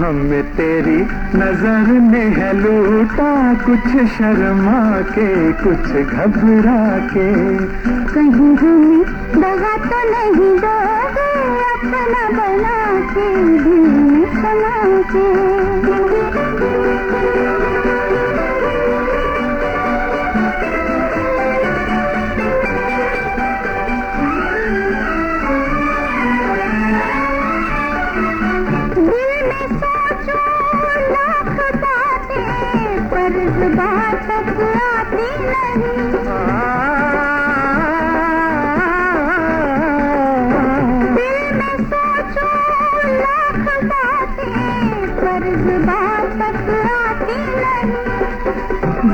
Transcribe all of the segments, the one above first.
हमें तेरी नज़र ने है लूटा कुछ शर्मा के कुछ घबरा के कहीं हमें दगा तो नहीं दोगे, अपना बना के दिल सुना के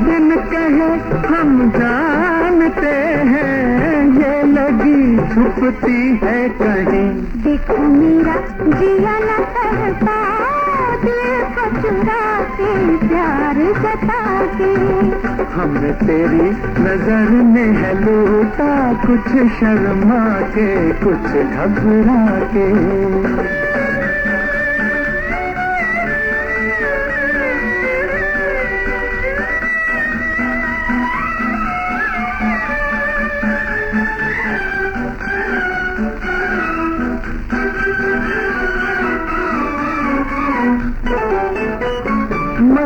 दिन कहे हम जानते हैं ये लगी छुपती है कहीं देखो मेरा, जिया न करता, दिल को चुरा। प्यार बता के हमने तेरी नज़र में है लूटा, कुछ शर्मा के कुछ घबरा के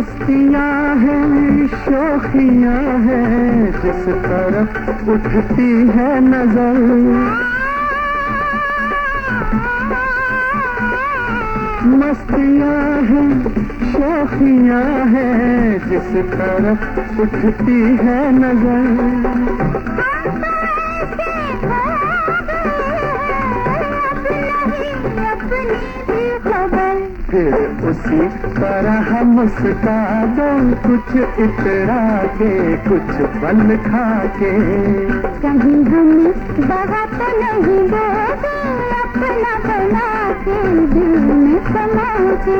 मस्तियाँ हैं, शोखियाँ हैं। जिस तरफ़ उठती है नज़र। मस्तियाँ हैं, शोखियाँ हैं। जिस तरफ़ उठती है नज़र। फिर उसी तरह मुस्का दो कुछ इतरा के कुछ बल खा के कहीं हम दगा तो नहीं दोगे अपना बना के दिल में समा के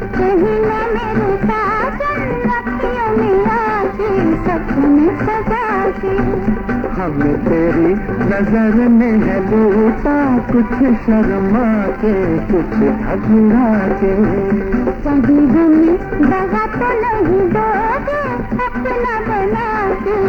हमें तेरी नज़र में है लूटा कुछ शर्मा के, कुछ घबरा के। हमें दगा तो नहीं दोगे, अपना बना के।